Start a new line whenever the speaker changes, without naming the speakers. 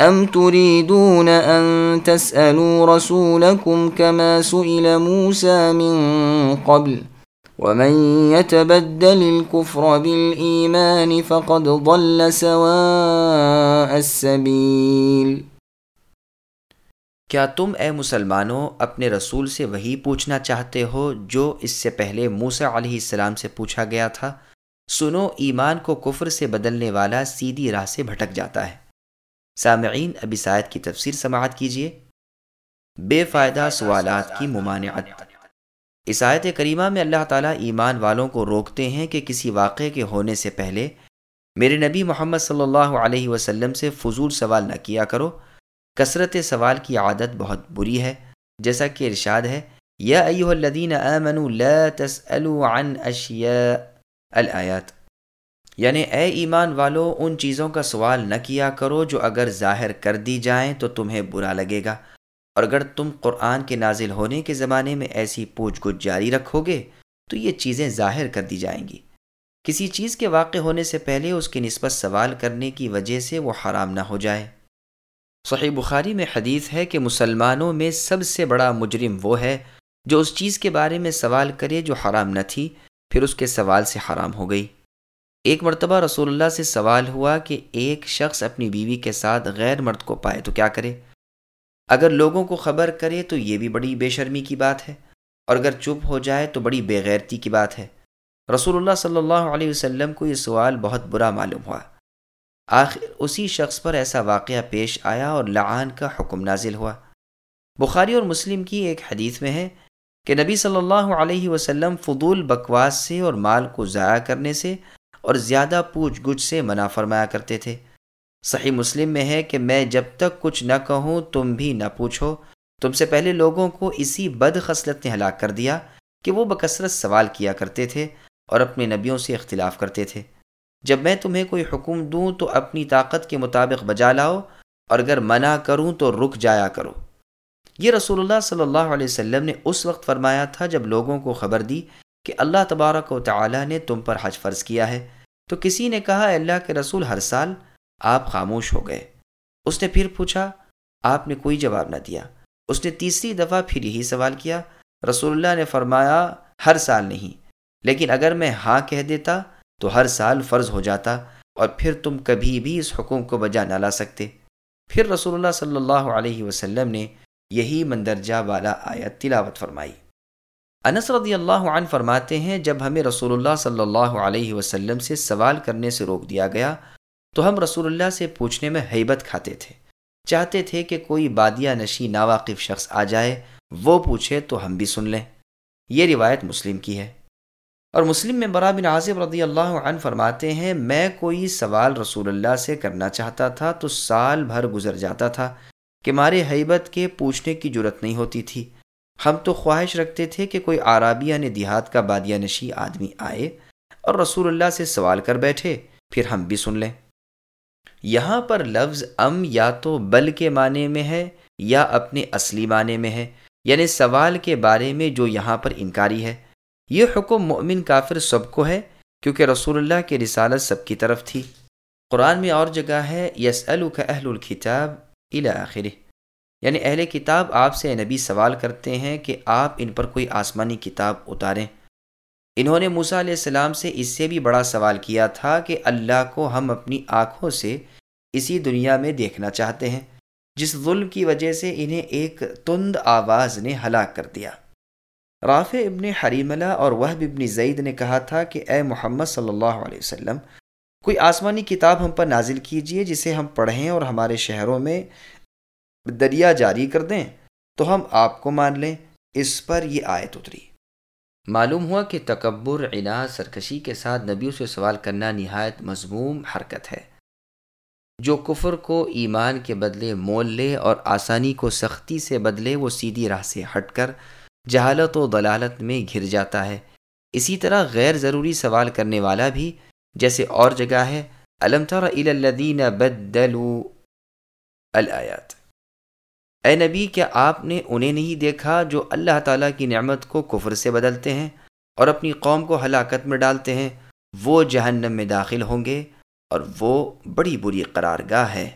ام تريدون ان تسالوا رسولكم كما سئل موسى من قبل ومن يتبدل الكفر بالايمان فقد ضل سواء السبيل
کیا تم اے مسلمانوں اپنے رسول سے وہی پوچھنا چاہتے ہو جو اس سے پہلے موسیٰ علیہ السلام سے پوچھا گیا تھا؟ سنو، ایمان کو کفر سے بدلنے والا سیدھی راہ سے بھٹک جاتا ہے۔ سامعین ابی سائد کی تفسیر سماعت کیجیے بے فائدہ سوالات کی ممانعت۔ اس آیت کریمہ میں اللہ تعالیٰ ایمان والوں کو روکتے ہیں کہ کسی واقعے کے ہونے سے پہلے میرے نبی محمد صلی اللہ علیہ وسلم سے فضول سوال نہ کیا کرو۔ کثرت سوال کی عادت بہت بری ہے، جیسا کہ ارشاد ہے، یا ایوہ الذین آمنوا لا تسألوا عن اشیاء الآیات۔ یعنی اے ایمان والو، ان چیزوں کا سوال نہ کیا کرو جو اگر ظاہر کر دی جائیں تو تمہیں برا لگے گا۔ اور اگر تم قرآن کے نازل ہونے کے زمانے میں ایسی پوچھ گچھ جاری رکھو گے، تو یہ چیزیں ظاہر کر دی جائیں گی۔ کسی چیز کے واقع ہونے سے پہلے اس کی نسبت سوال کرنے کی وجہ سے وہ حرام نہ ہو جائے۔ صحیح بخاری میں حدیث ہے کہ مسلمانوں میں سب سے بڑا مجرم وہ ہے جو اس چیز کے بارے میں سوال کرے جو حرام نہ تھی، پھر اس کے سوال سے حرام ہو گئی۔ ایک مرتبہ رسول اللہ سے سوال ہوا کہ ایک شخص اپنی بیوی کے ساتھ غیر مرد کو پائے تو کیا کرے؟ اگر لوگوں کو خبر کرے تو یہ بھی بڑی بے شرمی کی بات ہے، اور اگر چپ ہو جائے تو بڑی بے غیرتی کی بات ہے۔ رسول اللہ صلی اللہ علیہ وسلم کو یہ سوال بہت برا معلوم ہوا۔ آخر اسی شخص پر ایسا واقعہ پیش آیا اور لعان کا حکم نازل ہوا۔ بخاری اور مسلم کی ایک حدیث میں ہے کہ نبی صلی اللہ علیہ وسلم فضول بکواس سے اور مال کو ضائع کرنے سے اور زیادہ پوچھ گچھ سے منع فرمایا کرتے تھے۔ صحیح مسلم میں ہے کہ میں جب تک کچھ نہ کہوں، تم بھی نہ پوچھو۔ تم سے پہلے لوگوں کو اسی بد خصلت نے ہلاک کر دیا کہ وہ بکثرت سوال کیا کرتے تھے اور اپنے نبیوں سے اختلاف کرتے تھے۔ جب میں تمہیں کوئی حکم دوں تو اپنی طاقت کے مطابق بجا لاؤ، اور اگر منع کروں تو رک جایا کرو۔ یہ رسول اللہ صلی اللہ علیہ وسلم نے اس وقت فرمایا تھا جب لوگوں کو خبر دی کہ اللہ تبارک و تعالی نے تم پر حج فرض کیا ہے۔ تو کسی نے کہا اللہ کے رسول، ہر سال آپ خاموش ہو گئے۔ اس نے پھر پوچھا، آپ نے کوئی جواب نہ دیا۔ اس نے تیسری دفعہ پھر یہی سوال کیا، رسول اللہ نے فرمایا، ہر سال نہیں، لیکن اگر میں ہاں کہہ دیتا تو ہر سال فرض ہو جاتا اور پھر تم کبھی بھی اس حکم کو بجا نہ لا سکتے۔ پھر رسول اللہ صلی اللہ علیہ وسلم نے یہی مندرجہ والا آیت تلاوت فرمائی۔ انس رضی اللہ عنہ فرماتے ہیں، جب ہمیں رسول اللہ صلی اللہ علیہ وسلم سے سوال کرنے سے روک دیا گیا، تو ہم رسول اللہ سے پوچھنے میں حیبت کھاتے تھے۔ چاہتے تھے کہ کوئی بادیہ نشی ناواقف شخص آ جائے، وہ پوچھے تو ہم بھی سن لیں۔ یہ روایت مسلم کی ہے۔ اور مسلم میں برا بن عاصف رضی اللہ عنہ فرماتے ہیں، میں کوئی سوال رسول اللہ سے کرنا چاہتا تھا تو سال بھر گزر جاتا تھا کہ مارے حیبت کے پوچھنے کی جرت نہیں ہوتی تھی۔ ہم تو خواہش رکھتے تھے کہ کوئی عرابیہ نے دیہات کا بادیہ نشی آدمی آئے اور رسول اللہ سے سوال کر بیٹھے، پھر ہم بھی سن لیں۔ یہاں پر لفظ ام یا تو بل کے معنی میں ہے یا اپنے اصلی معنی میں ہے یعنی سوال کے بارے میں جو یہاں پر انکاری ہے۔ یہ حکم مؤمن کافر سب کو ہے، کیونکہ رسول اللہ کی رسالت سب کی طرف تھی۔ قرآن میں اور جگہ ہے یس اہل الکتاب الآخر یعنی اہل کتاب آپ سے نبی سوال کرتے ہیں کہ آپ ان پر کوئی آسمانی کتاب اتاریں۔ انہوں نے موسیٰ علیہ السلام سے اس سے بھی بڑا سوال کیا تھا کہ اللہ کو ہم اپنی آنکھوں سے اسی دنیا میں دیکھنا چاہتے ہیں، جس ظلم کی وجہ سے انہیں ایک تند آواز نے ہلاک کر دیا۔ رافع ابن حریملہ اور وحب ابن زید نے کہا تھا کہ اے محمد صلی اللہ علیہ وسلم، کوئی آسمانی کتاب ہم پر نازل کیجیے جسے ہم پڑھیں اور ہمارے شہروں میں دریا جاری کر دیں تو ہم آپ کو مان لیں، اس پر یہ آیت اتری۔ معلوم ہوا کہ تکبر عنا سرکشی کے ساتھ نبیوں سے سوال کرنا نہایت مضموم حرکت ہے۔ جو کفر کو ایمان کے بدلے مول لے اور آسانی کو سختی سے بدلے، وہ سیدھی راہ سے ہٹ کر جہالت و دلالت میں گھر جاتا ہے۔ اسی طرح غیر ضروری سوال کرنے والا بھی جیسے اور جگہ ہے علم تر الدین بدلو الآیات؟ اے نبی، کیا آپ نے انہیں نہیں دیکھا جو اللہ تعالیٰ کی نعمت کو کفر سے بدلتے ہیں اور اپنی قوم کو ہلاکت میں ڈالتے ہیں؟ وہ جہنم میں داخل ہوں گے اور وہ بڑی بری قرار گاہ ہے۔